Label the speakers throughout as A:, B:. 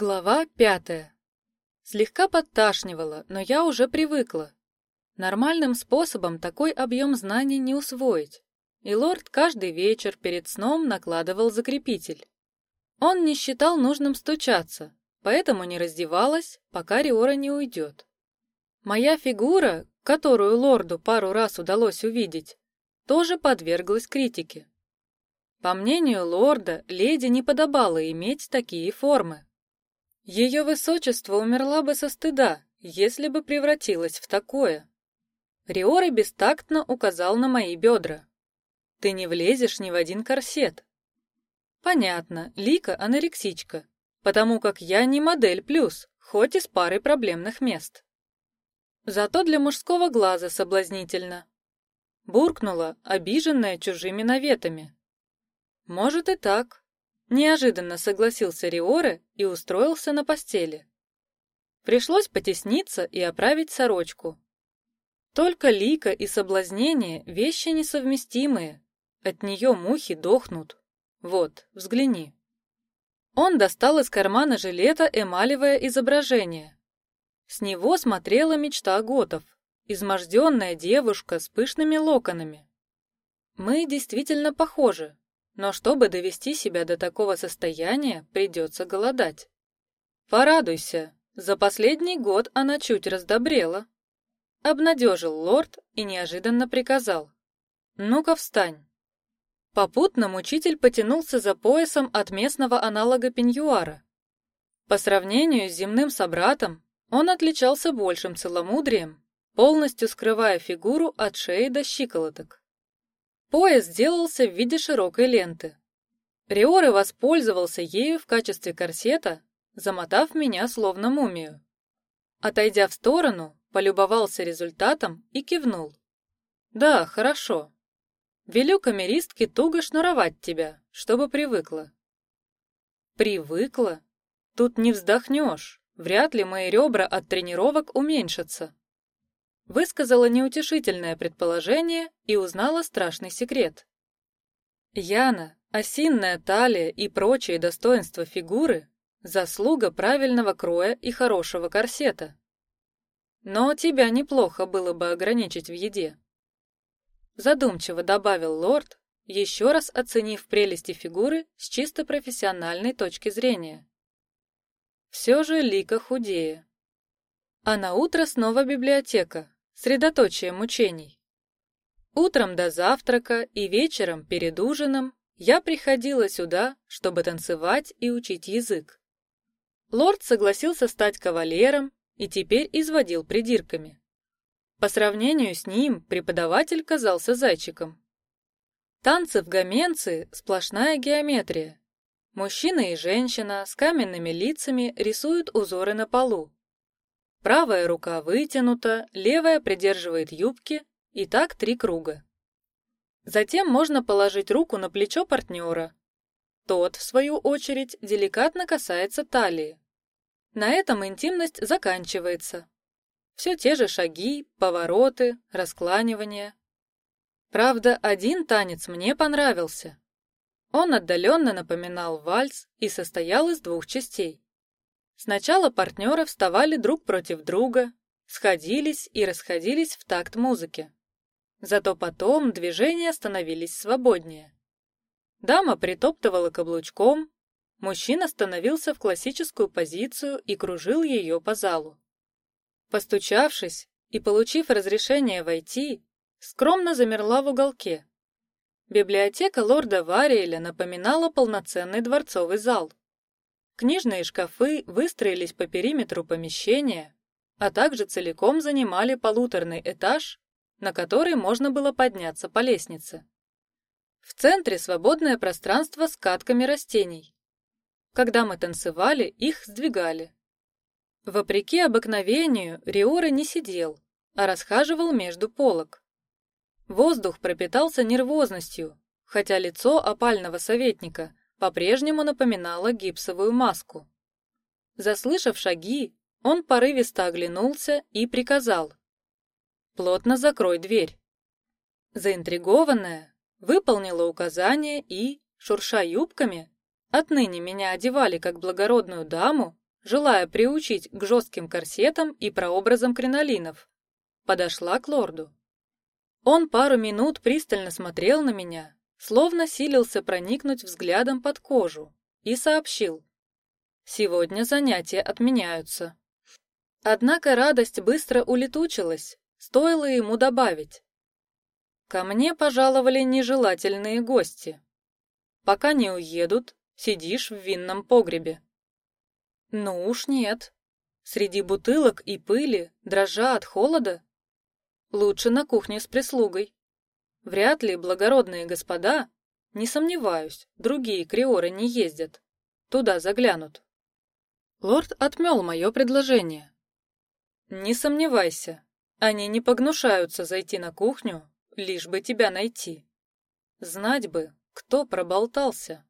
A: Глава пятая. Слегка подташнивало, но я уже привыкла. Нормальным способом такой объем знаний не усвоить. И лорд каждый вечер перед сном накладывал закрепитель. Он не считал нужным стучаться, поэтому не раздевалась, пока Риора не уйдет. Моя фигура, которую лорду пару раз удалось увидеть, тоже подверглась критике. По мнению лорда, леди не подобало иметь такие формы. Ее высочество умерла бы со стыда, если бы превратилась в такое. Риоры бестактно указал на мои бедра. Ты не влезешь ни в один корсет. Понятно, Лика анорексичка, потому как я не модель плюс, хоть и с парой проблемных мест. Зато для мужского глаза соблазнительно. Буркнула, обиженная чужими наветами. Может и так, Неожиданно согласился Риоре и устроился на постели. Пришлось потесниться и оправить сорочку. Только лика и соблазнение — вещи несовместимые. От нее мухи дохнут. Вот, взгляни. Он достал из кармана жилета эмалевое изображение. С него смотрела мечта готов, изможденная девушка с пышными локонами. Мы действительно похожи, но чтобы довести себя до такого состояния, придется голодать. Порадуйся, за последний год она чуть раздобрела. Обнадежил лорд и неожиданно приказал. Ну-ка встань. Попутно учитель потянулся за поясом от местного аналога пеньюара. По сравнению с земным собратом, он отличался большим целомудрием, полностью скрывая фигуру от шеи до щиколоток. Пояс сделался в виде широкой ленты. Риоры воспользовался ею в качестве корсета, замотав меня словно мумию. Отойдя в сторону, полюбовался результатом и кивнул. Да, хорошо. Велю камеристке туго шнуровать тебя, чтобы привыкла. Привыкла? Тут не вздохнешь. Вряд ли мои ребра от тренировок уменьшатся высказала неутешительное предположение и узнала страшный секрет. Яна, осинная талия и прочие достоинства фигуры — заслуга правильного кроя и хорошего корсета. Но тебя неплохо было бы ограничить в еде. Задумчиво добавил лорд, еще раз оценив прелести фигуры с чисто профессиональной точки зрения. Все же Лика худее. А на утро снова библиотека, средоточие мучений. Утром до завтрака и вечером перед ужином я приходила сюда, чтобы танцевать и учить язык. Лорд согласился стать кавалером и теперь изводил придирками. По сравнению с ним преподаватель казался зайчиком. Танцы в Гаменции — сплошная геометрия. Мужчина и женщина с каменными лицами рисуют узоры на полу. Правая рука вытянута, левая придерживает юбки, и так три круга. Затем можно положить руку на плечо партнера. Тот, в свою очередь, деликатно касается талии. На этом интимность заканчивается. Все те же шаги, повороты, раскланивания. Правда, один танец мне понравился. Он отдаленно напоминал вальс и состоял из двух частей. Сначала партнеры вставали друг против друга, сходились и расходились в такт музыки. Зато потом движения становились свободнее. Дама притоптывала каблучком, мужчина становился в классическую позицию и кружил ее по залу. Постучавшись и получив разрешение войти, скромно замерла в уголке. Библиотека лорда Вариэля напоминала полноценный дворцовый зал. Книжные шкафы выстроились по периметру помещения, а также целиком занимали полуторный этаж, на который можно было подняться по лестнице. В центре свободное пространство с катками растений. Когда мы танцевали, их сдвигали. Вопреки обыкновению, Риора не сидел, а расхаживал между полок. Воздух пропитался нервозностью, хотя лицо опального советника по-прежнему напоминала гипсовую маску. Заслышав шаги, он порывисто оглянулся и приказал. «Плотно закрой дверь». Заинтригованная, выполнила указание и, шурша юбками, отныне меня одевали как благородную даму, желая приучить к жестким корсетам и прообразам кринолинов. Подошла к лорду. Он пару минут пристально смотрел на меня, словно силился проникнуть взглядом под кожу, и сообщил. «Сегодня занятия отменяются». Однако радость быстро улетучилась, стоило ему добавить. Ко мне пожаловали нежелательные гости. Пока не уедут, сидишь в винном погребе. Ну уж нет. Среди бутылок и пыли, дрожа от холода, лучше на кухне с прислугой. Вряд ли благородные господа, не сомневаюсь, другие криоры не ездят, туда заглянут. Лорд отмел мое предложение. Не сомневайся, они не погнушаются зайти на кухню лишь бы тебя найти. Знать бы, кто проболтался.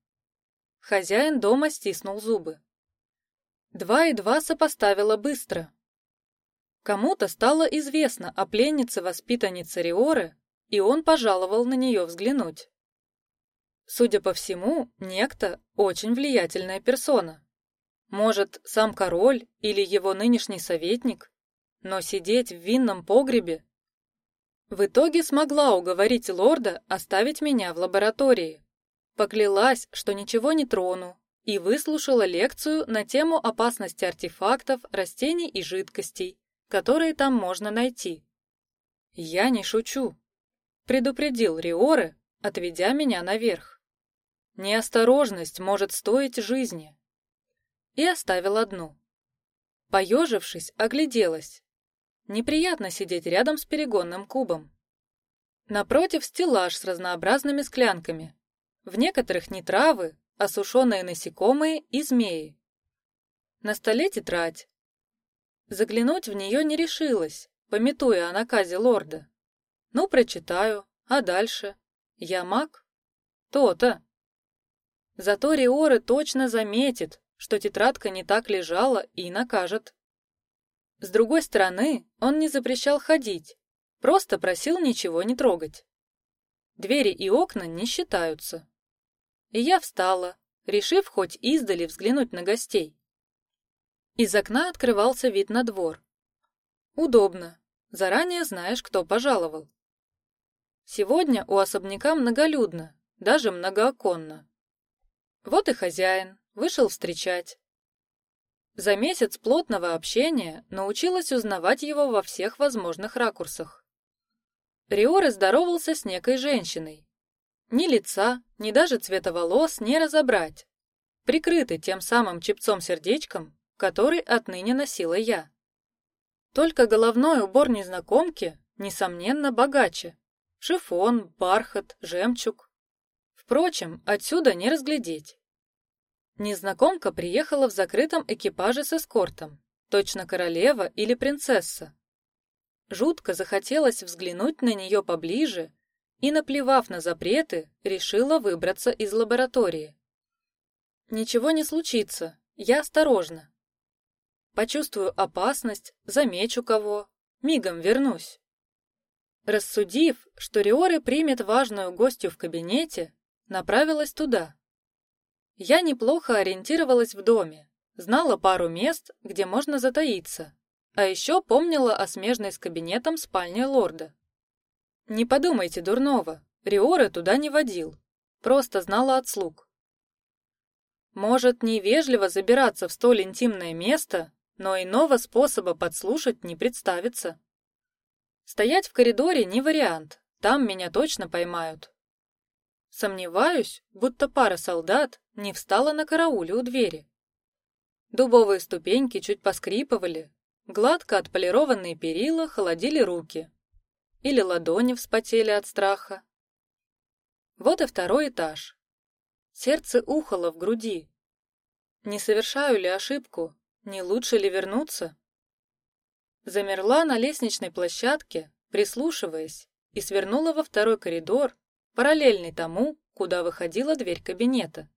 A: Хозяин дома стиснул зубы. Два и два сопоставила быстро. Кому-то стало известно о пленнице воспитанницы Риоры, и он пожаловал на нее взглянуть. Судя по всему, некто очень влиятельная персона. Может, сам король или его нынешний советник, но сидеть в винном погребе в итоге смогла уговорить лорда оставить меня в лаборатории. Поклялась, что ничего не трону, и выслушала лекцию на тему опасности артефактов, растений и жидкостей, которые там можно найти. Я не шучу, предупредил Риоре, отведя меня наверх. Неосторожность может стоить жизни. И оставил одну. Поежившись, огляделась. Неприятно сидеть рядом с перегонным кубом. Напротив стеллаж с разнообразными склянками. В некоторых не травы, а сушеные насекомые и змеи. На столе тетрадь. Заглянуть в нее не решилась, пометуя о наказе лорда. Ну, прочитаю, а дальше? Я маг? То-то. Зато Риоры точно заметит, что тетрадка не так лежала и накажет. С другой стороны, он не запрещал ходить, просто просил ничего не трогать. Двери и окна не считаются. И я встала, решив хоть издали взглянуть на гостей. Из окна открывался вид на двор. Удобно. Заранее знаешь, кто пожаловал. Сегодня у особняка многолюдно, даже многооконно. Вот и хозяин вышел встречать. За месяц плотного общения научилась узнавать его во всех возможных ракурсах. Риоры здоровался с некой женщиной. Ни лица, ни даже цвета волос не разобрать, прикрыты тем самым чепцом-сердечком, который отныне носила я. Только головной убор незнакомки, несомненно, богаче. Шифон, бархат, жемчуг. Впрочем, отсюда не разглядеть. Незнакомка приехала в закрытом экипаже с эскортом, точно королева или принцесса. Жутко захотелось взглянуть на нее поближе и, наплевав на запреты, решила выбраться из лаборатории. Ничего не случится, я осторожна. Почувствую опасность, замечу кого, мигом вернусь. Рассудив, что Риоры примет важную гостью в кабинете, направилась туда. Я неплохо ориентировалась в доме, знала пару мест, где можно затаиться, а еще помнила о смежной с кабинетом спальне лорда. Не подумайте дурного, Риоры туда не водил, просто знала от слуг. Может, невежливо забираться в столь интимное место, но иного способа подслушать не представится. Стоять в коридоре не вариант, там меня точно поймают. Сомневаюсь, будто пара солдат не встала на карауле у двери. Дубовые ступеньки чуть поскрипывали, гладко отполированные перила холодили руки, или ладони вспотели от страха. Вот и второй этаж. Сердце ухало в груди. Не совершаю ли ошибку? Не лучше ли вернуться? Замерла на лестничной площадке, прислушиваясь, и свернула во второй коридор, параллельный тому, куда выходила дверь кабинета.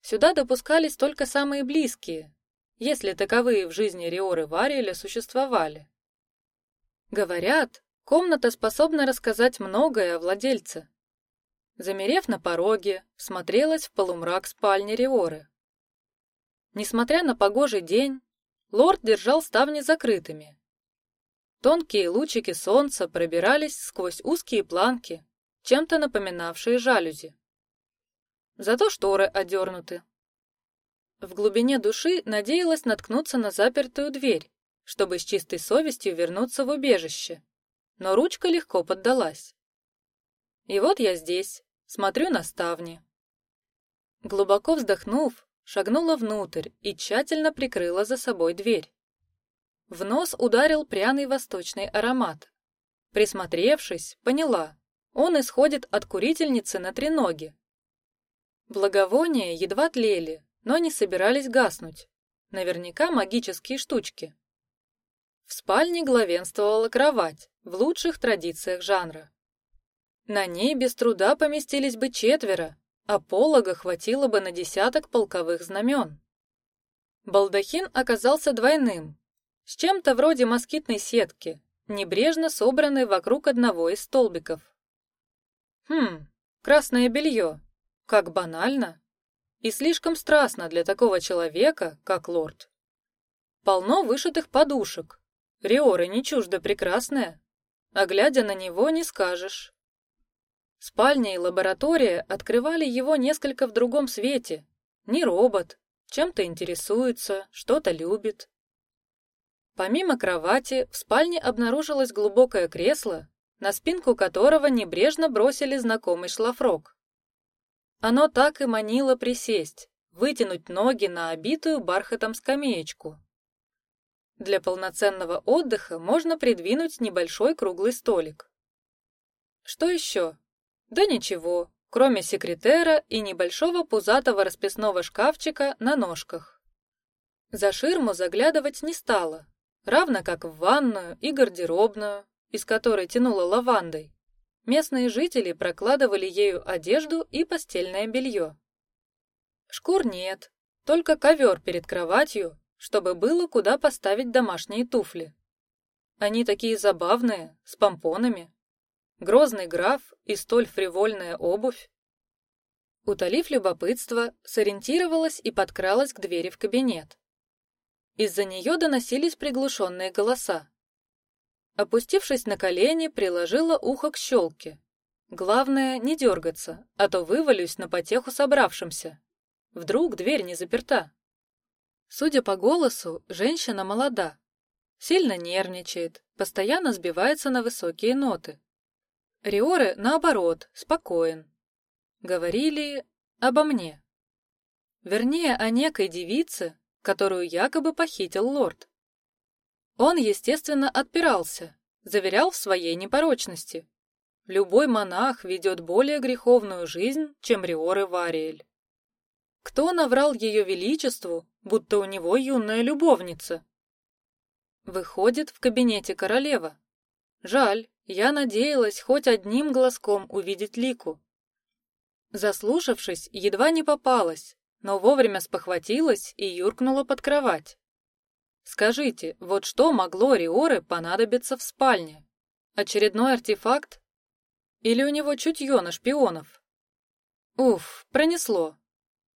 A: Сюда допускались только самые близкие, если таковые в жизни Риоры Вариэля существовали. Говорят, комната способна рассказать многое о владельце. Замерев на пороге, смотрелась в полумрак спальни Риоры. Несмотря на погожий день, лорд держал ставни закрытыми. Тонкие лучики солнца пробирались сквозь узкие планки, чем-то напоминавшие жалюзи. Зато шторы одернуты. В глубине души надеялась наткнуться на запертую дверь, чтобы с чистой совестью вернуться в убежище, но ручка легко поддалась. И вот я здесь, смотрю на ставни. Глубоко вздохнув, шагнула внутрь и тщательно прикрыла за собой дверь. В нос ударил пряный восточный аромат. Присмотревшись, поняла, он исходит от курительницы на треноге. Благовония едва тлели, но не собирались гаснуть. Наверняка магические штучки. В спальне главенствовала кровать в лучших традициях жанра. На ней без труда поместились бы четверо, а полога хватило бы на десяток полковых знамен. Балдахин оказался двойным, с чем-то вроде москитной сетки, небрежно собранной вокруг одного из столбиков. Хм, красное белье, как банально и слишком страстно для такого человека, как лорд. Полно вышитых подушек. Риоры не чуждо прекрасная, а глядя на него не скажешь. Спальня и лаборатория открывали его несколько в другом свете. Не робот, чем-то интересуется, что-то любит. Помимо кровати, в спальне обнаружилось глубокое кресло, на спинку которого небрежно бросили знакомый шлафрок. Оно так и манило присесть, вытянуть ноги на обитую бархатом скамеечку. Для полноценного отдыха можно придвинуть небольшой круглый столик. Что еще? Да ничего, кроме секретера и небольшого пузатого расписного шкафчика на ножках. За ширму заглядывать не стала, равно как в ванную и гардеробную, из которой тянуло лавандой. Местные жители прокладывали ею одежду и постельное белье. Шкур нет, только ковер перед кроватью, чтобы было куда поставить домашние туфли. Они такие забавные, с помпонами. Грозный граф и столь фривольная обувь. Утолив любопытство, сориентировалась и подкралась к двери в кабинет. Из-за нее доносились приглушенные голоса. Опустившись на колени, приложила ухо к щелке. Главное не дергаться, а то вывалюсь на потеху собравшимся. Вдруг дверь не заперта. Судя по голосу, женщина молода, сильно нервничает, постоянно сбивается на высокие ноты. Риоре, наоборот, спокоен. Говорили обо мне. Вернее, о некой девице, которую якобы похитил лорд. Он, естественно, отпирался, заверял в своей непорочности. Любой монах ведет более греховную жизнь, чем Риоры Вариэль. Кто наврал ее величеству, будто у него юная любовница? Выходит в кабинете королева. Жаль, я надеялась хоть одним глазком увидеть Лику. Заслушавшись, едва не попалась, но вовремя спохватилась и юркнула под кровать. Скажите, вот что могло Риоре понадобиться в спальне? Очередной артефакт? Или у него чутье на шпионов? Уф, пронесло.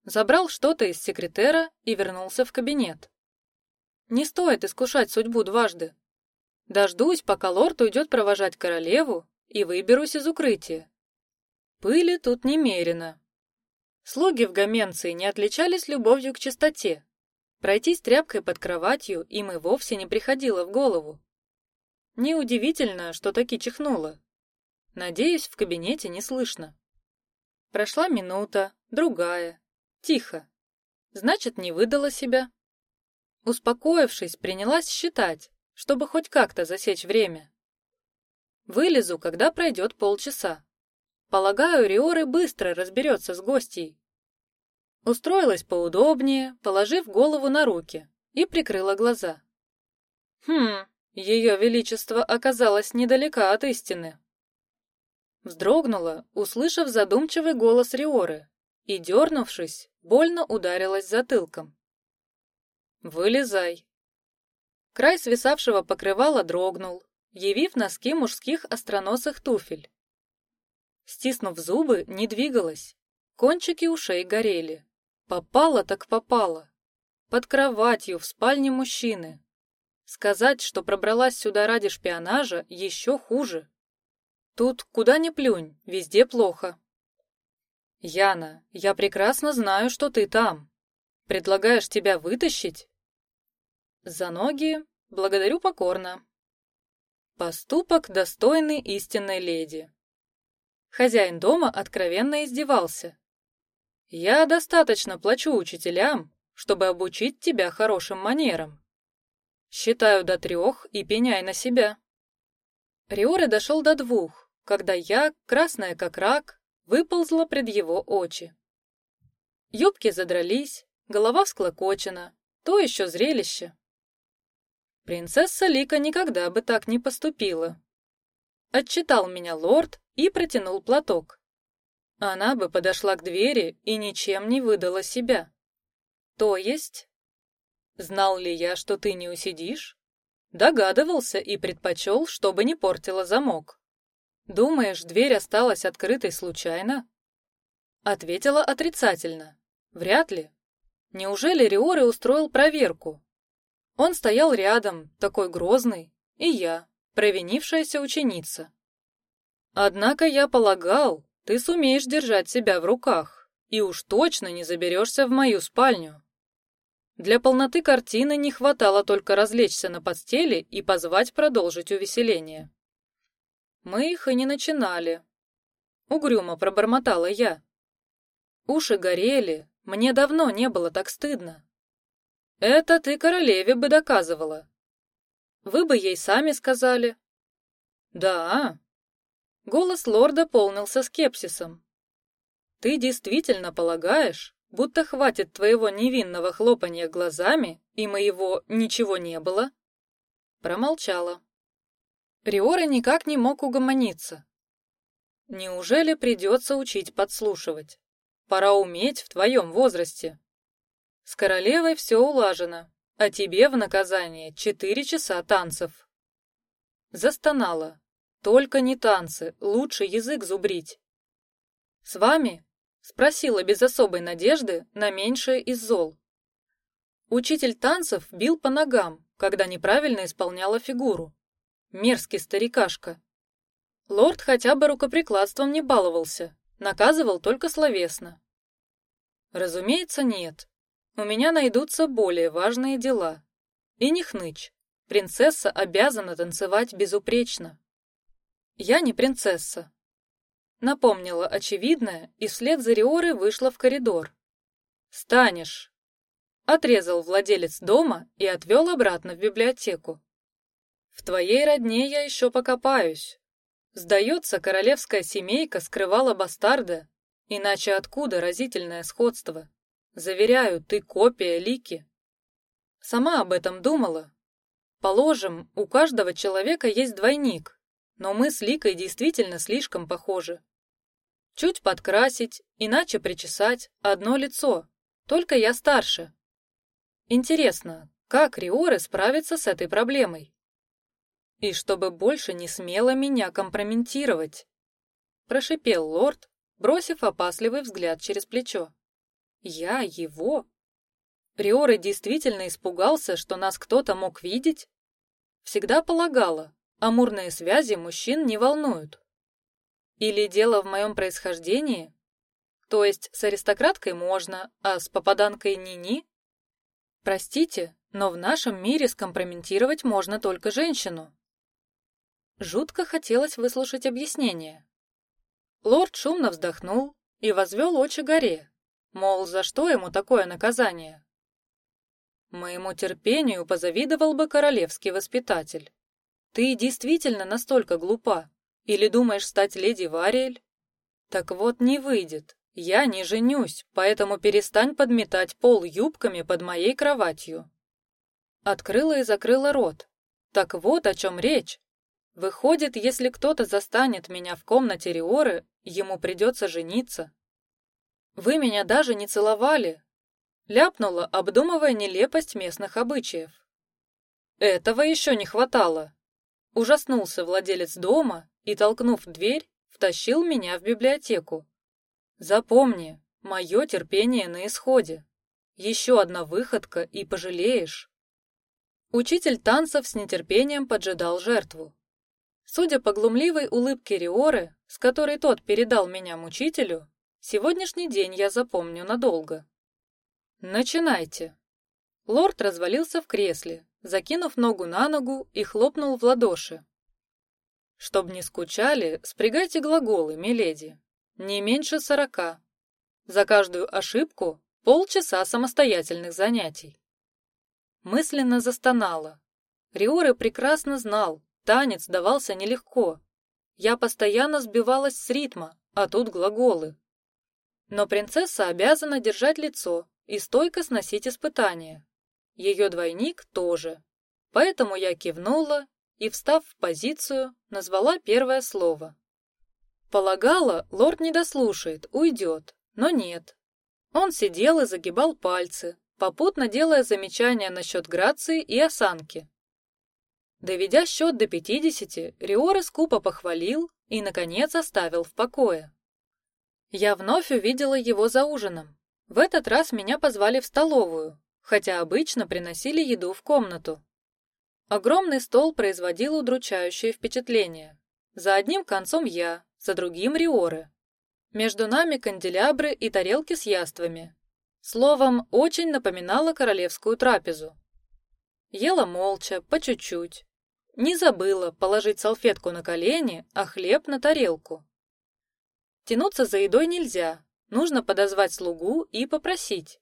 A: Забрал что-то из секретера и вернулся в кабинет. Не стоит искушать судьбу дважды. Дождусь, пока лорд уйдет провожать королеву, и выберусь из укрытия. Пыли тут немерено. Слуги в Гаменции не отличались любовью к чистоте. Пройтись тряпкой под кроватью им и вовсе не приходило в голову. Неудивительно, что таки чихнуло. Надеюсь, в кабинете не слышно. Прошла минута, другая. Тихо. Значит, не выдала себя. Успокоившись, принялась считать, чтобы хоть как-то засечь время. Вылезу, когда пройдет полчаса. Полагаю, Риоры быстро разберется с гостьей. Устроилась поудобнее, положив голову на руки, и прикрыла глаза. Хм, ее величество оказалось недалека от истины. Вздрогнула, услышав задумчивый голос Риоры, и, дернувшись, больно ударилась затылком. Вылезай. Край свисавшего покрывала дрогнул, явив носки мужских остроносых туфель. Стиснув зубы, не двигалась. Кончики ушей горели. Попало так попало. Под кроватью, в спальне мужчины. Сказать, что пробралась сюда ради шпионажа, еще хуже. Тут куда ни плюнь, везде плохо. Яна, я прекрасно знаю, что ты там. Предлагаешь тебя вытащить? За ноги благодарю покорно. Поступок достойный истинной леди. Хозяин дома откровенно издевался. Я достаточно плачу учителям, чтобы обучить тебя хорошим манерам. Считаю до трех и пеняй на себя. Риоре дошел до двух, когда я, красная как рак, выползла пред его очи. Юбки задрались, голова всклокочена, то еще зрелище. Принцесса Лика никогда бы так не поступила. Отчитал меня лорд и протянул платок. Она бы подошла к двери и ничем не выдала себя. То есть? Знал ли я, что ты не усидишь? Догадывался и предпочел, чтобы не портила замок. Думаешь, дверь осталась открытой случайно? Ответила отрицательно. Вряд ли. Неужели Риоры устроил проверку? Он стоял рядом, такой грозный, и я, провинившаяся ученица. Однако я полагал, ты сумеешь держать себя в руках и уж точно не заберешься в мою спальню. Для полноты картины не хватало только развлечься на постели и позвать продолжить увеселение. Мы их и не начинали. Угрюмо пробормотала я. Уши горели, мне давно не было так стыдно. Это ты королеве бы доказывала. Вы бы ей сами сказали. Да. Голос лорда полнился скепсисом. Ты действительно полагаешь, будто хватит твоего невинного хлопанья глазами и моего ничего не было? Промолчала. Риора никак не мог угомониться. Неужели придется учить подслушивать? Пора уметь в твоем возрасте. С королевой все улажено, а тебе в наказание четыре часа танцев. Застонала. Только не танцы, лучше язык зубрить. С вами? Спросила без особой надежды на меньшее из зол. Учитель танцев бил по ногам, когда неправильно исполняла фигуру. Мерзкий старикашка. Лорд хотя бы рукоприкладством не баловался, наказывал только словесно. Разумеется, нет. У меня найдутся более важные дела. И не хнычь. Принцесса обязана танцевать безупречно. Я не принцесса. Напомнила очевидное и вслед за Риорой вышла в коридор. Станешь. Отрезал владелец дома и отвел обратно в библиотеку. В твоей родне я еще покопаюсь. Сдается, королевская семейка скрывала бастарда, иначе откуда разительное сходство? Заверяю, ты копия Лики. Сама об этом думала. Положим, у каждого человека есть двойник, но мы с Ликой действительно слишком похожи. Чуть подкрасить, иначе причесать, одно лицо. Только я старше. Интересно, как Риоры справится с этой проблемой? И чтобы больше не смело меня компрометировать, прошипел лорд, бросив опасливый взгляд через плечо. Я его? Приоры действительно испугался, что нас кто-то мог видеть? Всегда полагала, амурные связи мужчин не волнуют. Или дело в моем происхождении? То есть с аристократкой можно, а с попаданкой ни-ни? Простите, но в нашем мире скомпрометировать можно только женщину. Жутко хотелось выслушать объяснение. Лорд шумно вздохнул и возвел очи горе, Мол, за что ему такое наказание? Моему терпению позавидовал бы королевский воспитатель. Ты действительно настолько глупа? Или думаешь стать леди Вариэль? Так вот, не выйдет. Я не женюсь, поэтому перестань подметать пол юбками под моей кроватью. Открыла и закрыла рот. Так вот о чем речь. Выходит, если кто-то застанет меня в комнате Риоры, ему придется жениться. Вы меня даже не целовали, ляпнула, обдумывая нелепость местных обычаев. Этого еще не хватало. Ужаснулся владелец дома и, толкнув дверь, втащил меня в библиотеку. Запомни, мое терпение на исходе. Еще одна выходка и пожалеешь. Учитель танцев с нетерпением поджидал жертву. Судя по глумливой улыбке Риоры, с которой тот передал меня мучителю, сегодняшний день я запомню надолго. Начинайте. Лорд развалился в кресле, закинув ногу на ногу и хлопнул в ладоши. Чтоб не скучали, спрягайте глаголы, миледи. Не меньше сорока. За каждую ошибку полчаса самостоятельных занятий. Мысленно застонала. Риоры прекрасно знал, танец давался нелегко. Я постоянно сбивалась с ритма, а тут глаголы. Но принцесса обязана держать лицо и стойко сносить испытания. Ее двойник тоже. Поэтому я кивнула и, встав в позицию, назвала первое слово. Полагала, лорд не дослушает, уйдет, но нет. Он сидел и загибал пальцы, попутно делая замечания насчет грации и осанки. Доведя счет до пятидесяти, Риора скупо похвалил и, наконец, оставил в покое. Я вновь увидела его за ужином. В этот раз меня позвали в столовую, хотя обычно приносили еду в комнату. Огромный стол производил удручающее впечатление. За одним концом я, за другим Риоры. Между нами канделябры и тарелки с яствами. Словом, очень напоминала королевскую трапезу. Ела молча, по чуть-чуть. Не забыла положить салфетку на колени, а хлеб на тарелку. Тянуться за едой нельзя, нужно подозвать слугу и попросить.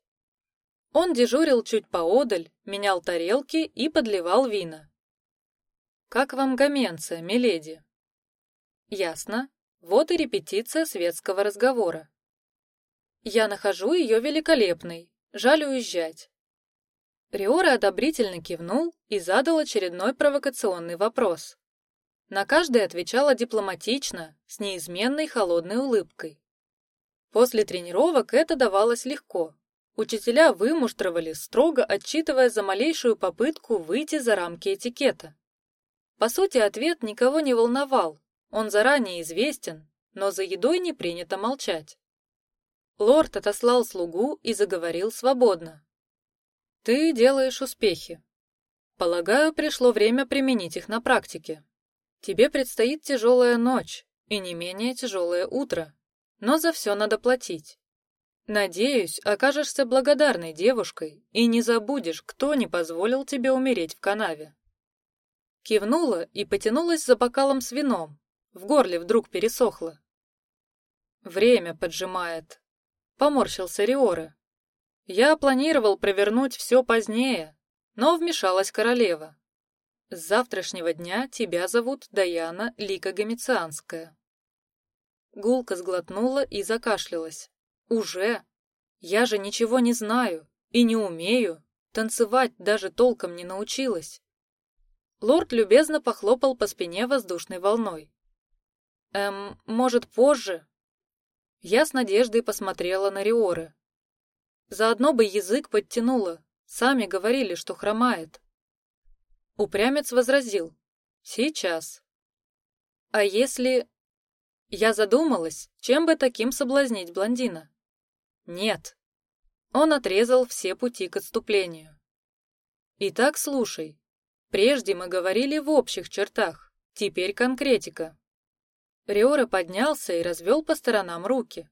A: Он дежурил чуть поодаль, менял тарелки и подливал вина. Как вам гаменция, миледи? Ясно. Вот и репетиция светского разговора. Я нахожу ее великолепной. Жаль уезжать. Риора одобрительно кивнул и задал очередной провокационный вопрос. На каждый отвечала дипломатично, с неизменной холодной улыбкой. После тренировок это давалось легко. Учителя вымуштровали, строго отчитывая за малейшую попытку выйти за рамки этикета. По сути, ответ никого не волновал, он заранее известен, но за едой не принято молчать. Лорд отослал слугу и заговорил свободно. Ты делаешь успехи. Полагаю, пришло время применить их на практике. Тебе предстоит тяжелая ночь и не менее тяжелое утро, но за все надо платить. Надеюсь, окажешься благодарной девушкой и не забудешь, кто не позволил тебе умереть в канаве. Кивнула и потянулась за бокалом с вином. В горле вдруг пересохло. Время поджимает. Поморщился Риора. Я планировал провернуть все позднее, но вмешалась королева. С завтрашнего дня тебя зовут Даяна Лика Гомицианская. Гулка сглотнула и закашлялась. Уже? Я же ничего не знаю и не умею. Танцевать даже толком не научилась. Лорд любезно похлопал по спине воздушной волной. Эм, может, позже? Я с надеждой посмотрела на Риоры. Заодно бы язык подтянула. Сами говорили, что хромает. Упрямец возразил: "Сейчас". А если я задумалась, чем бы таким соблазнить блондина? Нет. Он отрезал все пути к отступлению. Итак, слушай. Прежде мы говорили в общих чертах, теперь конкретика. Риора поднялся и развел по сторонам руки.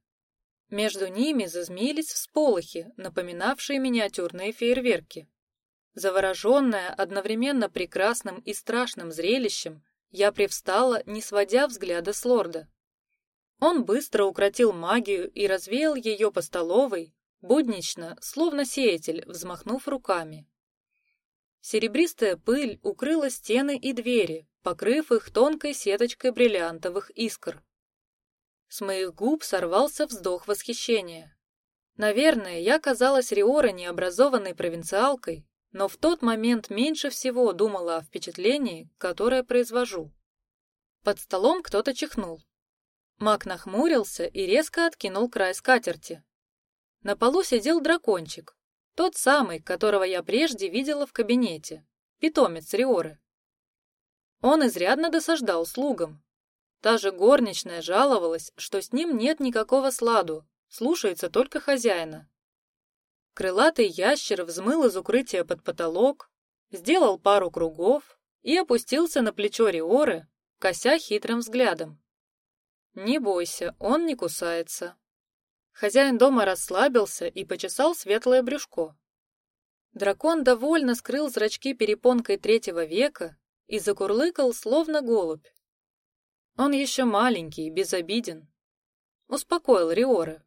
A: Между ними зазмеились всполохи, напоминавшие миниатюрные фейерверки. Завороженная одновременно прекрасным и страшным зрелищем, я привстала, не сводя взгляда с лорда. Он быстро укротил магию и развеял ее по столовой, буднично, словно сеятель, взмахнув руками. Серебристая пыль укрыла стены и двери, покрыв их тонкой сеточкой бриллиантовых искр. С моих губ сорвался вздох восхищения. Наверное, я казалась Риора необразованной провинциалкой, но в тот момент меньше всего думала о впечатлении, которое произвожу. Под столом кто-то чихнул. Мак нахмурился и резко откинул край скатерти. На полу сидел дракончик, тот самый, которого я прежде видела в кабинете, питомец Риоры. Он изрядно досаждал слугам. Та же горничная жаловалась, что с ним нет никакого сладу, слушается только хозяина. Крылатый ящер взмыл из укрытия под потолок, сделал пару кругов и опустился на плечо Риоры, кося хитрым взглядом. Не бойся, он не кусается. Хозяин дома расслабился и почесал светлое брюшко. Дракон довольно скрыл зрачки перепонкой третьего века и закурлыкал, словно голубь. Он еще маленький, безобиден. Успокоил Риоры.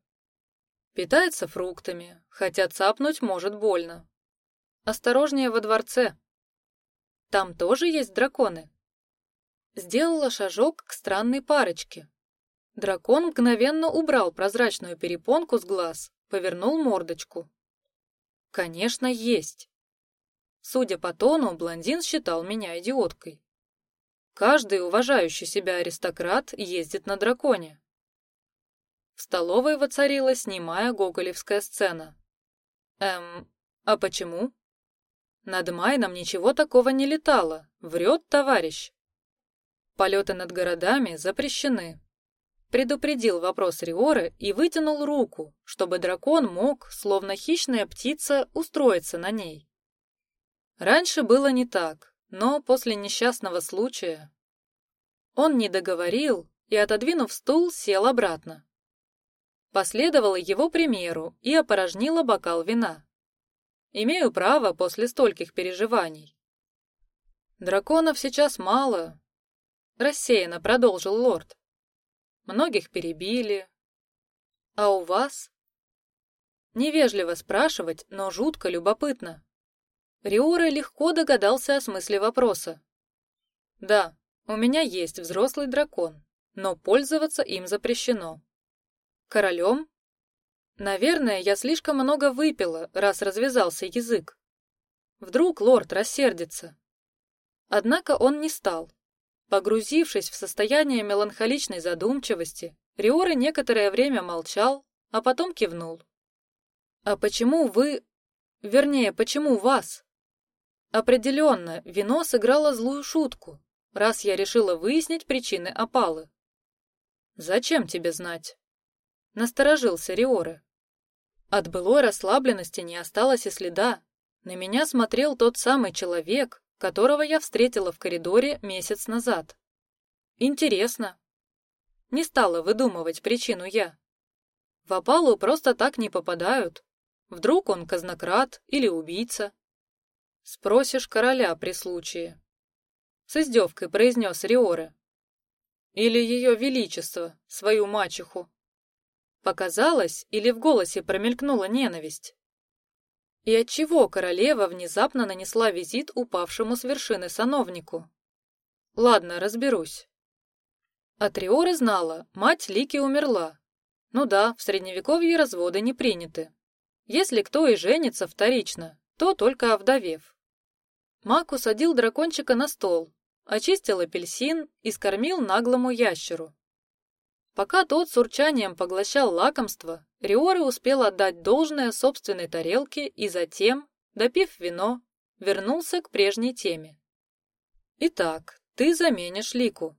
A: Питается фруктами, хотя цапнуть может больно. Осторожнее во дворце. Там тоже есть драконы. Сделала шажок к странной парочке. Дракон мгновенно убрал прозрачную перепонку с глаз, повернул мордочку. Конечно, есть. Судя по тону, блондин считал меня идиоткой. Каждый уважающий себя аристократ ездит на драконе. В столовой воцарилась немая гоголевская сцена. Эм, а почему? Над Майном ничего такого не летало. Врет товарищ. Полеты над городами запрещены. Предупредил вопрос Риоры и вытянул руку, чтобы дракон мог, словно хищная птица, устроиться на ней. Раньше было не так, но после несчастного случая он не договорил и, отодвинув стул, сел обратно. Последовала его примеру и опорожнила бокал вина. Имею право после стольких переживаний. Драконов сейчас мало, рассеянно продолжил лорд. Многих перебили. А у вас? Невежливо спрашивать, но жутко любопытно. Риора легко догадался о смысле вопроса. Да, у меня есть взрослый дракон, но пользоваться им запрещено. Королем? Наверное, я слишком много выпила, раз развязался язык. Вдруг лорд рассердится. Однако он не стал. Погрузившись в состояние меланхоличной задумчивости, Риоры некоторое время молчал, а потом кивнул. А почему вы, вернее, почему вас? Определенно, вино сыграло злую шутку, раз я решила выяснить причины опалы. Зачем тебе знать? Насторожился Риоры. От былой расслабленности не осталось и следа. На меня смотрел тот самый человек, которого я встретила в коридоре месяц назад. Интересно. Не стала выдумывать причину я. В опалу просто так не попадают. Вдруг он казнократ или убийца. Спросишь короля при случае. С издевкой произнес Риоре. Или ее величество, свою мачеху. Показалось, или в голосе промелькнула ненависть? И от чего королева внезапно нанесла визит упавшему с вершины сановнику? Ладно, разберусь. Атриоры знала, мать Лики умерла. Ну да, в средневековье разводы не приняты. Если кто и женится вторично, то только овдовев. Мак усадил дракончика на стол, очистил апельсин и скормил наглому ящеру. Пока тот с урчанием поглощал лакомство, Риора успел отдать должное собственной тарелке и затем, допив вино, вернулся к прежней теме. Итак, ты заменишь Лику.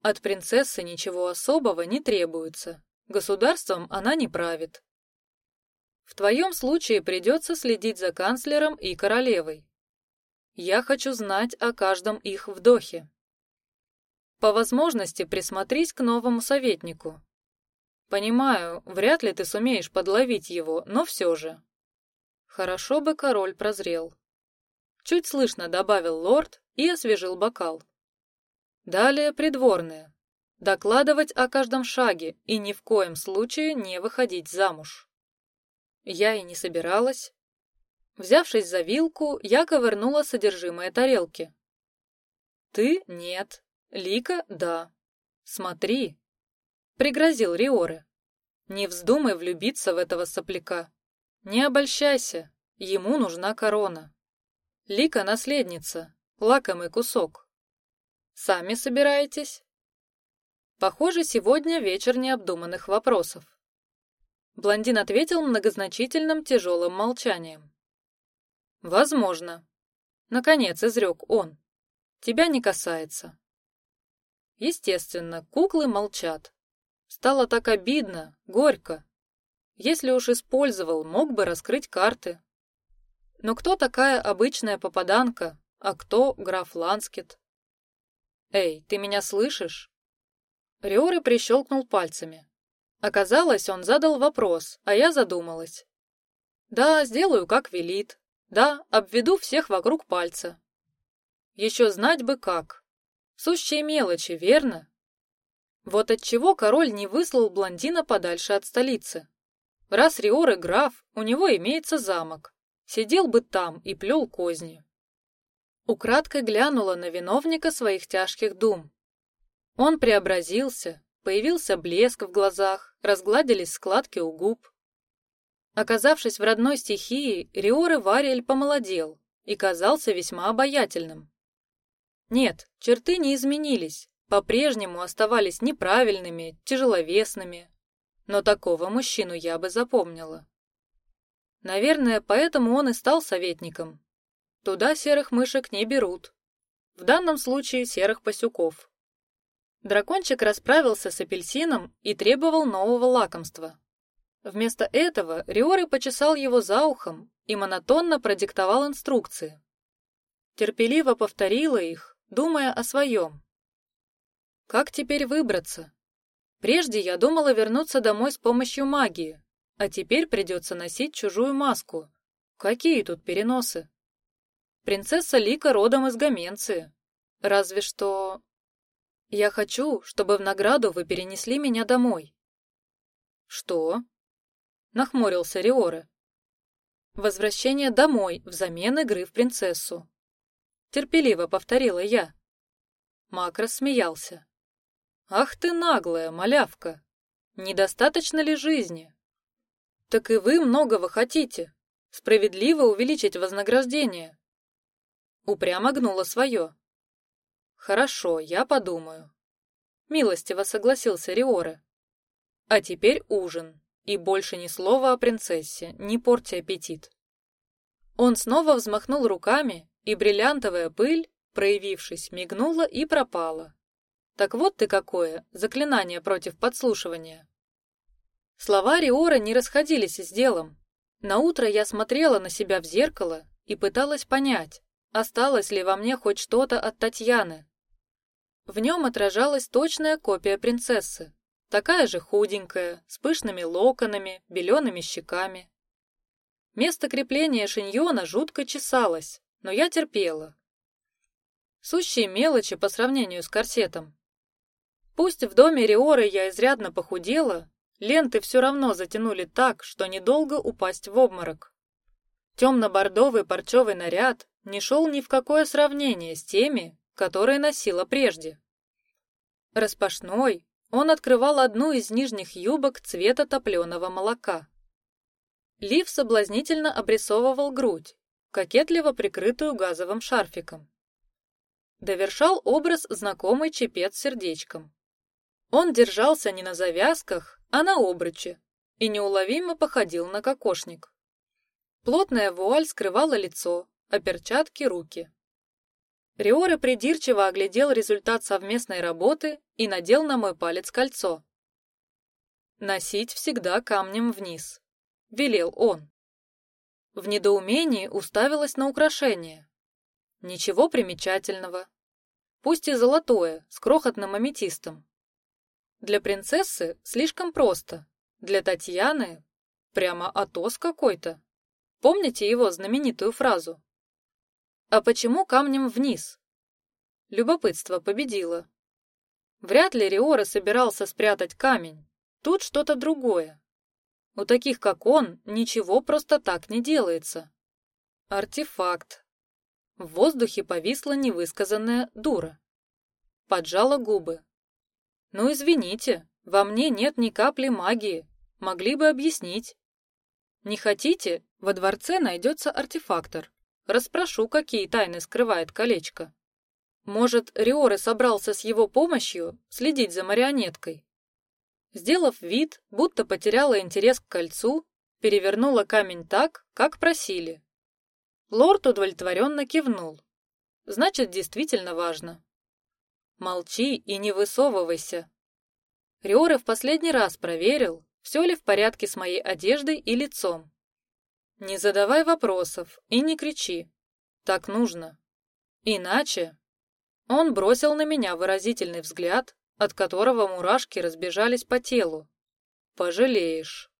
A: От принцессы ничего особого не требуется. Государством она не правит. В твоем случае придется следить за канцлером и королевой. Я хочу знать о каждом их вдохе. По возможности присмотрись к новому советнику. Понимаю, вряд ли ты сумеешь подловить его, но все же. Хорошо бы король прозрел. Чуть слышно добавил лорд и освежил бокал. Далее придворные. Докладывать о каждом шаге и ни в коем случае не выходить замуж. Я и не собиралась. Взявшись за вилку, я ковырнула содержимое тарелки. Ты нет, Лика, да. Смотри, пригрозил Риоре. Не вздумай влюбиться в этого сопляка. Не обольщайся, ему нужна корона. Лика наследница, лакомый кусок. Сами собираетесь? Похоже, сегодня вечер необдуманных вопросов. Блондин ответил многозначительным тяжелым молчанием. Возможно. Наконец изрек он. Тебя не касается. Естественно, куклы молчат. Стало так обидно, горько. Если уж использовал, мог бы раскрыть карты. Но кто такая обычная попаданка, а кто граф Ланскет? Эй, ты меня слышишь? Риоры прищелкнул пальцами. Оказалось, он задал вопрос, а я задумалась. Да, сделаю, как велит. Да, обведу всех вокруг пальца. Еще знать бы как. Сущие мелочи, верно? Вот от чего король не выслал блондина подальше от столицы. Раз Риоры граф, у него имеется замок. Сидел бы там и плел козни. Украдкой глянула на виновника своих тяжких дум. Он преобразился, появился блеск в глазах, разгладились складки у губ. Оказавшись в родной стихии, Риоры Вариэль помолодел и казался весьма обаятельным. Нет, черты не изменились, по-прежнему оставались неправильными, тяжеловесными, но такого мужчину я бы запомнила. Наверное, поэтому он и стал советником. Туда серых мышек не берут. В данном случае серых пасюков. Дракончик расправился с апельсином и требовал нового лакомства. Вместо этого Риори почесал его за ухом и монотонно продиктовал инструкции. Терпеливо повторила их, думая о своем. Как теперь выбраться? Прежде я думала вернуться домой с помощью магии, а теперь придется носить чужую маску. Какие тут переносы? Принцесса Лика родом из Гаменции. Разве что я хочу, чтобы в награду вы перенесли меня домой. Что? Нахмурился Риоре. Возвращение домой взамен игры в принцессу. Терпеливо повторила я. Мак рассмеялся. Ах ты наглая малявка! Недостаточно ли жизни? Так и вы многого хотите. Справедливо увеличить вознаграждение. Упрямо гнула свое. Хорошо, я подумаю. Милостиво согласился Риоре. А теперь ужин. И больше ни слова о принцессе, не порти аппетит. Он снова взмахнул руками, и бриллиантовая пыль, проявившись, мигнула и пропала. Так вот ты какое, заклинание против подслушивания. Слова Риора не расходились с делом. На утро я смотрела на себя в зеркало и пыталась понять, осталось ли во мне хоть что-то от Татьяны, в нем отражалась точная копия принцессы, такая же худенькая, с пышными локонами, белеными щеками. Место крепления шиньона жутко чесалось, но я терпела. Сущие мелочи по сравнению с корсетом. Пусть в доме Риоры я изрядно похудела, ленты все равно затянули так, что недолго упасть в обморок. Темно-бордовый парчевый наряд не шел ни в какое сравнение с теми, которые носила прежде. Распашной, он открывал одну из нижних юбок цвета топленого молока. Лив соблазнительно обрисовывал грудь, кокетливо прикрытую газовым шарфиком. Довершал образ знакомый чепец сердечком. Он держался не на завязках, а на обруче и неуловимо походил на кокошник. Плотная вуаль скрывала лицо, а перчатки руки. Риоре придирчиво оглядел результат совместной работы и надел на мой палец кольцо. Носить всегда камнем вниз, велел он. В недоумении уставилась на украшение. Ничего примечательного. Пусть и золотое, с крохотным аметистом. Для принцессы слишком просто. Для Татьяны прямо атос какой-то. Помните его знаменитую фразу? А почему камнем вниз? Любопытство победило. Вряд ли Риора собирался спрятать камень. Тут что-то другое. У таких, как он, ничего просто так не делается. Артефакт. В воздухе повисла невысказанная дура. Поджала губы. Ну извините, во мне нет ни капли магии. Могли бы объяснить. Не хотите? Во дворце найдется артефактор. Распрошу, какие тайны скрывает колечко. Может, Риоры собрался с его помощью следить за марионеткой. Сделав вид, будто потеряла интерес к кольцу, перевернула камень так, как просили. Лорд удовлетворенно кивнул. Значит, действительно важно. Молчи и не высовывайся. Риоры в последний раз проверил, все ли в порядке с моей одеждой и лицом. Не задавай вопросов и не кричи. Так нужно. Иначе... Он бросил на меня выразительный взгляд, от которого мурашки разбежались по телу. Пожалеешь.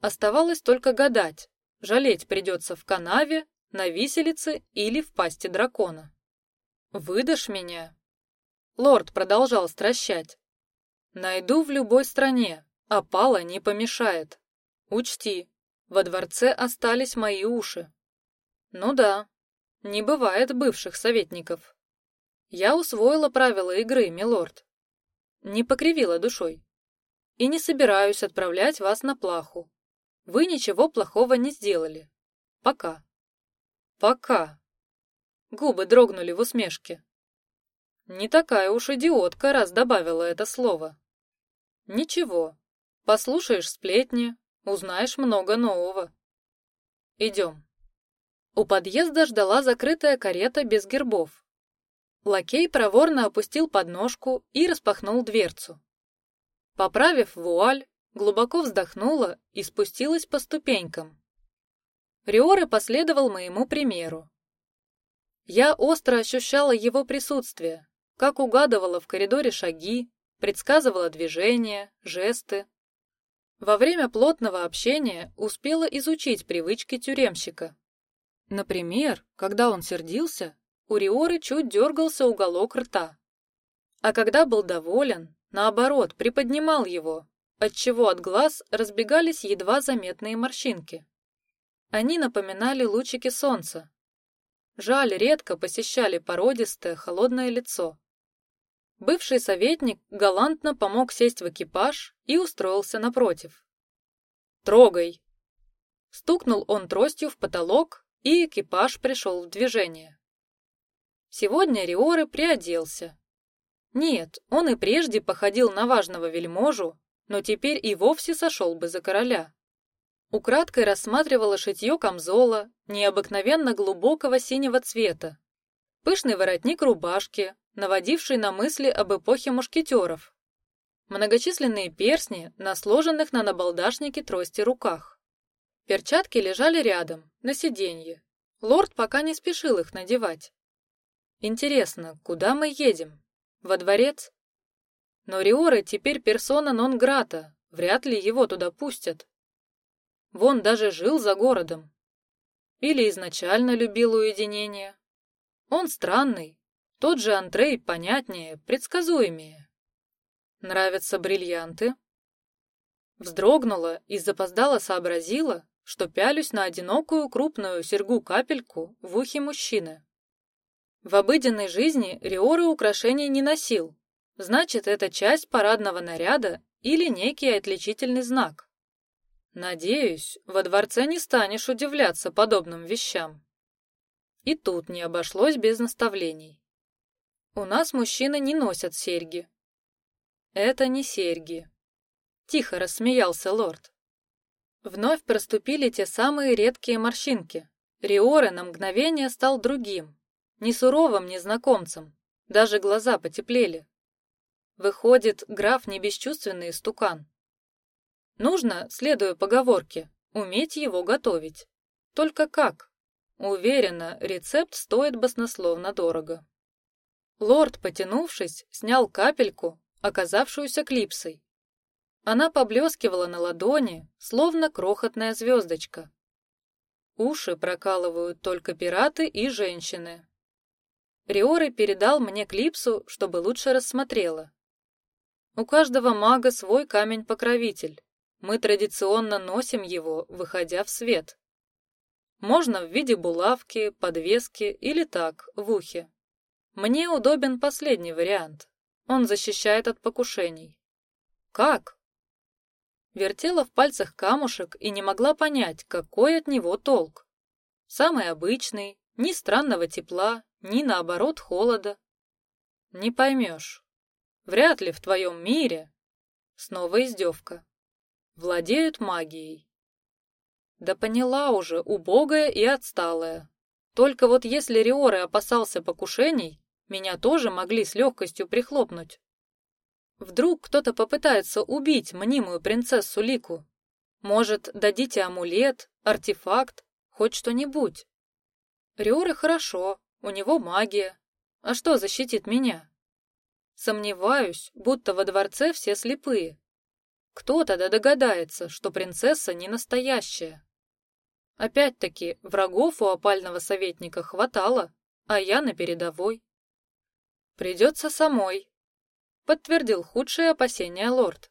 A: Оставалось только гадать, жалеть придется в канаве, на виселице или в пасти дракона. «Выдашь меня?» Лорд продолжал стращать. «Найду в любой стране, а пала не помешает. Учти, во дворце остались мои уши. Ну да, не бывает бывших советников. Я усвоила правила игры, милорд. Не покривила душой. И не собираюсь отправлять вас на плаху. Вы ничего плохого не сделали. Пока. Пока. Губы дрогнули в усмешке. Не такая уж идиотка, раз добавила это слово. Ничего. Послушаешь сплетни, узнаешь много нового. Идем. У подъезда ждала закрытая карета без гербов. Лакей проворно опустил подножку и распахнул дверцу. Поправив вуаль, глубоко вздохнула и спустилась по ступенькам. Риоре последовал моему примеру. Я остро ощущала его присутствие, как угадывала в коридоре шаги, предсказывала движения, жесты. Во время плотного общения успела изучить привычки тюремщика. Например, когда он сердился, у Риоры чуть дергался уголок рта. А когда был доволен, наоборот, приподнимал его, отчего от глаз разбегались едва заметные морщинки. Они напоминали лучики солнца. Жаль, редко посещали породистое, холодное лицо. Бывший советник галантно помог сесть в экипаж и устроился напротив. «Трогай!» Стукнул он тростью в потолок, и экипаж пришел в движение. Сегодня Риоры приоделся. Нет, он и прежде походил на важного вельможу, но теперь и вовсе сошел бы за короля. Украдкой рассматривала шитье камзола необыкновенно глубокого синего цвета, пышный воротник рубашки, наводивший на мысли об эпохе мушкетеров, многочисленные перстни на сложенных на набалдашнике трости руках. Перчатки лежали рядом, на сиденье. Лорд пока не спешил их надевать. Интересно, куда мы едем? Во дворец? Но Риоры теперь персона нон-грата, вряд ли его туда пустят. Вон даже жил за городом. Или изначально любил уединение. Он странный. Тот же Андрей понятнее, предсказуемее. Нравятся бриллианты? Вздрогнула и запоздала сообразила, что пялюсь на одинокую крупную серьгу-капельку в ухе мужчины. В обыденной жизни Риоры украшений не носил, значит, это часть парадного наряда или некий отличительный знак. Надеюсь, во дворце не станешь удивляться подобным вещам. И тут не обошлось без наставлений. У нас мужчины не носят серьги. Это не серьги. Тихо рассмеялся лорд. Вновь проступили те самые редкие морщинки. Риоре на мгновение стал другим, не суровым незнакомцем. Даже глаза потеплели. Выходит, граф не бесчувственный стукан. Нужно, следуя поговорке, уметь его готовить. Только как? Уверена, рецепт стоит баснословно дорого. Лорд, потянувшись, снял капельку, оказавшуюся клипсой. Она поблескивала на ладони, словно крохотная звездочка. Уши прокалывают только пираты и женщины. Риоры передал мне клипсу, чтобы лучше рассмотрела. У каждого мага свой камень-покровитель. Мы традиционно носим его, выходя в свет. Можно в виде булавки, подвески или так, в ухе. Мне удобен последний вариант. Он защищает от покушений. Как? Вертела в пальцах камушек и не могла понять, какой от него толк. Самый обычный, ни странного тепла, ни наоборот холода. Не поймешь. Вряд ли в твоем мире. Снова издевка владеют магией. Да поняла уже, убогая и отсталая. Только вот если Риоры опасался покушений, меня тоже могли с легкостью прихлопнуть. Вдруг кто-то попытается убить мнимую принцессу Лику. Может, дадите амулет, артефакт, хоть что-нибудь. Риоры хорошо, у него магия. А что защитит меня? Сомневаюсь, будто во дворце все слепые. Кто тогда догадается, что принцесса не настоящая? Опять-таки, врагов у опального советника хватало, а я на передовой. Придется самой, подтвердил худшие опасения лорд.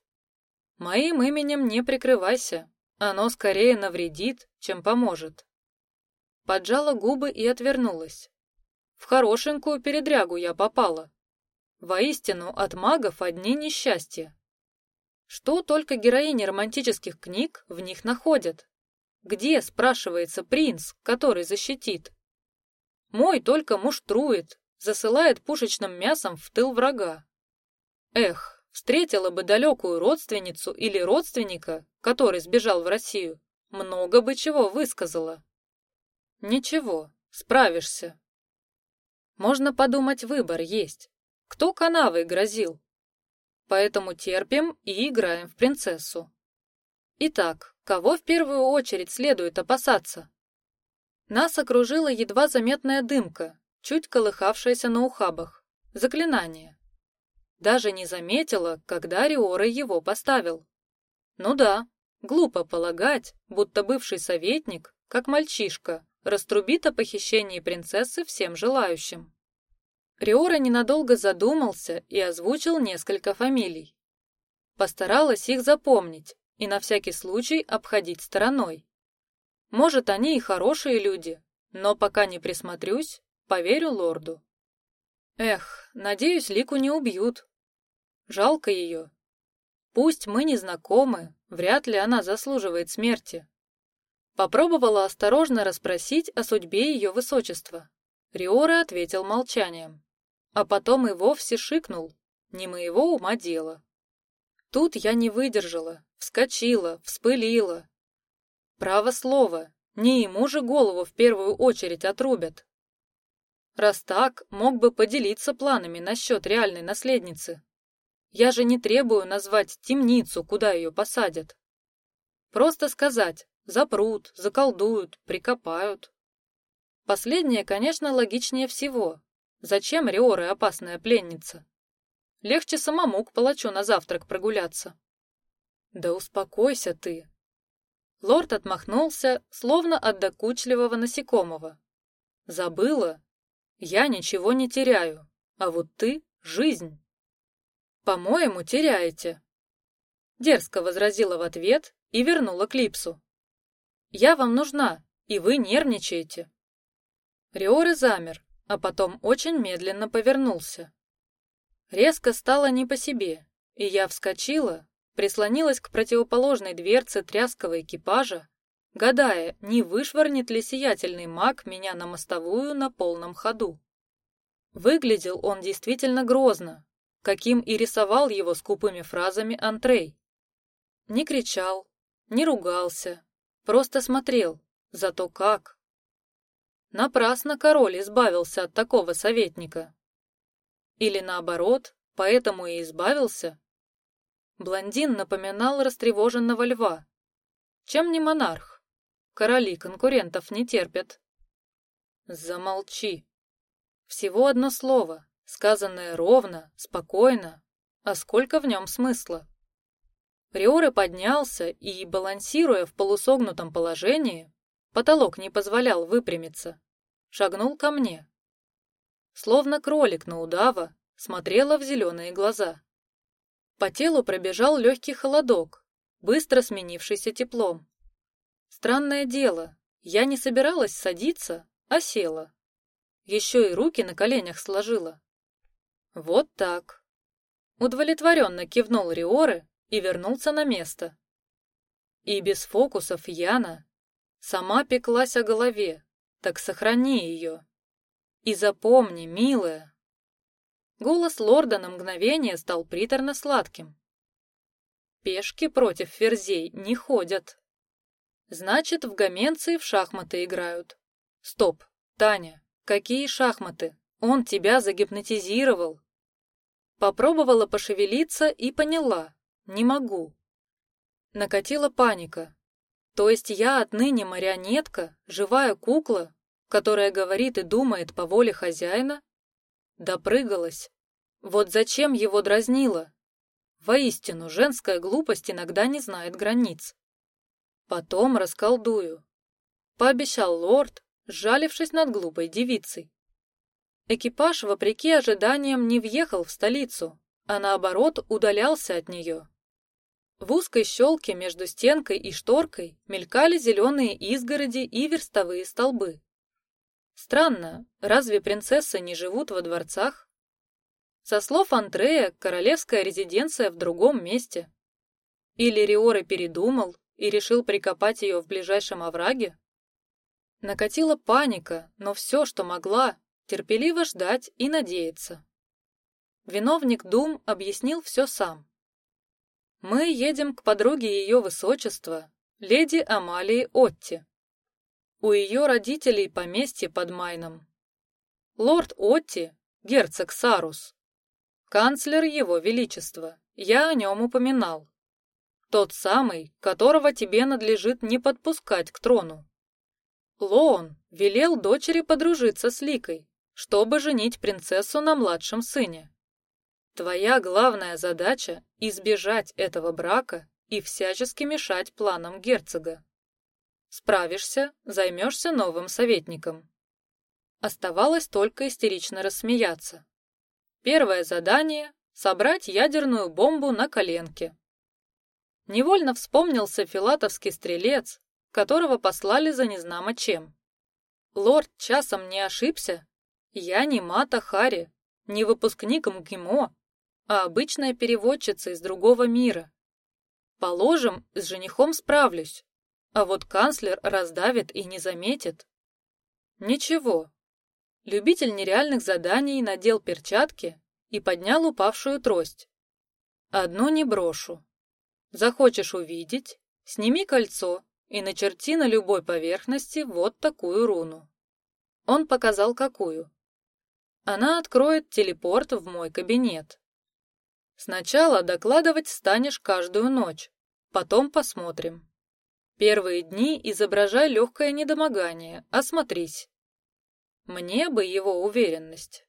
A: Моим именем не прикрывайся, оно скорее навредит, чем поможет. Поджала губы и отвернулась. В хорошенькую передрягу я попала. Воистину, от магов одни несчастья. Что только героини романтических книг в них находят. Где, спрашивается, принц, который защитит? Мой только муштрует, засылает пушечным мясом в тыл врага. Эх, встретила бы далекую родственницу или родственника, который сбежал в Россию, много бы чего высказала. Ничего, справишься. Можно подумать, выбор есть. Кто канавой грозил? Поэтому терпим и играем в принцессу. Итак, кого в первую очередь следует опасаться? Нас окружила едва заметная дымка, чуть колыхавшаяся на ухабах. Заклинание. Даже не заметила, когда Риора его поставил. Ну да, глупо полагать, будто бывший советник, как мальчишка, раструбит о похищении принцессы всем желающим. Риора ненадолго задумался и озвучил несколько фамилий. Постаралась их запомнить и на всякий случай обходить стороной. Может, они и хорошие люди, но пока не присмотрюсь, поверю лорду. Эх, надеюсь, Лику не убьют, Жалко ее. Пусть мы не знакомы, вряд ли она заслуживает смерти. Попробовала осторожно расспросить о судьбе ее высочества. Риора ответил молчанием, а потом и вовсе шикнул: "Не моего ума дело". Тут я не выдержала, вскочила, вспылила. Право слово, не ему же голову в первую очередь отрубят. Раз так, мог бы поделиться планами насчет реальной наследницы. Я же не требую назвать темницу, куда ее посадят. Просто сказать: запрут, заколдуют, прикопают. Последнее, конечно, логичнее всего. Зачем Риоры опасная пленница? Легче самому к палачу на завтрак прогуляться. Да успокойся ты. Лорд отмахнулся, словно от докучливого насекомого. Забыла? Я ничего не теряю, а вот ты — жизнь. По-моему, теряете. Дерзко возразила в ответ и вернула клипсу. Я вам нужна, и вы нервничаете. Риоры замер, а потом очень медленно повернулся. Резко стало не по себе, и я вскочила, прислонилась к противоположной дверце тряского экипажа, гадая, не вышвырнет ли сиятельный маг меня на мостовую на полном ходу. Выглядел он действительно грозно, каким и рисовал его скупыми фразами Антрей. Не кричал, не ругался, просто смотрел, зато как. Напрасно король избавился от такого советника. Или наоборот, поэтому и избавился. Блондин напоминал растревоженного льва. Чем не монарх? Короли конкурентов не терпят. Замолчи. Всего одно слово, сказанное ровно, спокойно, а сколько в нем смысла. Риоры поднялся и, балансируя в полусогнутом положении, потолок не позволял выпрямиться, шагнул ко мне. Словно кролик на удава, смотрела в зеленые глаза. По телу пробежал легкий холодок, быстро сменившийся теплом. Странное дело, я не собиралась садиться, а села. Еще и руки на коленях сложила. Вот так. Удовлетворенно кивнул Риоры и вернулся на место. И без фокусов Яна сама пеклась о голове, так сохрани ее. И запомни, милая. Голос лорда на мгновение стал приторно сладким. Пешки против ферзей не ходят. Значит, в Гаменции в шахматы играют. Стоп, Таня, какие шахматы? Он тебя загипнотизировал. Попробовала пошевелиться и поняла. Не могу. Накатила паника. То есть я отныне марионетка, живая кукла, которая говорит и думает по воле хозяина? Допрыгалась. Вот зачем его дразнила? Воистину, женская глупость иногда не знает границ. Потом расколдую. Пообещал лорд, сжалившись над глупой девицей. Экипаж, вопреки ожиданиям, не въехал в столицу, а наоборот удалялся от нее. В узкой щелке между стенкой и шторкой мелькали зеленые изгороди и верстовые столбы. Странно, разве принцессы не живут во дворцах? Со слов Андрея, королевская резиденция в другом месте. Или Риоры передумал и решил прикопать ее в ближайшем овраге? Накатила паника, но все, что могла, терпеливо ждать и надеяться. Виновник Дум объяснил все сам. Мы едем к подруге ее высочества, леди Амалии Отти. У ее родителей поместье под Майном. Лорд Отти, герцог Сарус, канцлер его величества, я о нем упоминал. Тот самый, которого тебе надлежит не подпускать к трону. Лоон велел дочери подружиться с Ликой, чтобы женить принцессу на младшем сыне. Твоя главная задача — избежать этого брака и всячески мешать планам герцога. Справишься, займешься новым советником. Оставалось только истерично рассмеяться. Первое задание — собрать ядерную бомбу на коленке. Невольно вспомнился филатовский стрелец, которого послали за незнамо чем. Лорд часом не ошибся я не Мата Хари, не выпускник МГИМО, а обычная переводчица из другого мира. Положим, с женихом справлюсь, а вот канцлер раздавит и не заметит. Ничего. Любитель нереальных заданий надел перчатки и поднял упавшую трость. Одну не брошу. Захочешь увидеть, сними кольцо и начерти на любой поверхности вот такую руну. Он показал какую. Она откроет телепорт в мой кабинет. Сначала докладывать станешь каждую ночь, потом посмотрим. Первые дни изображай легкое недомогание, осмотрись. Мне бы его уверенность.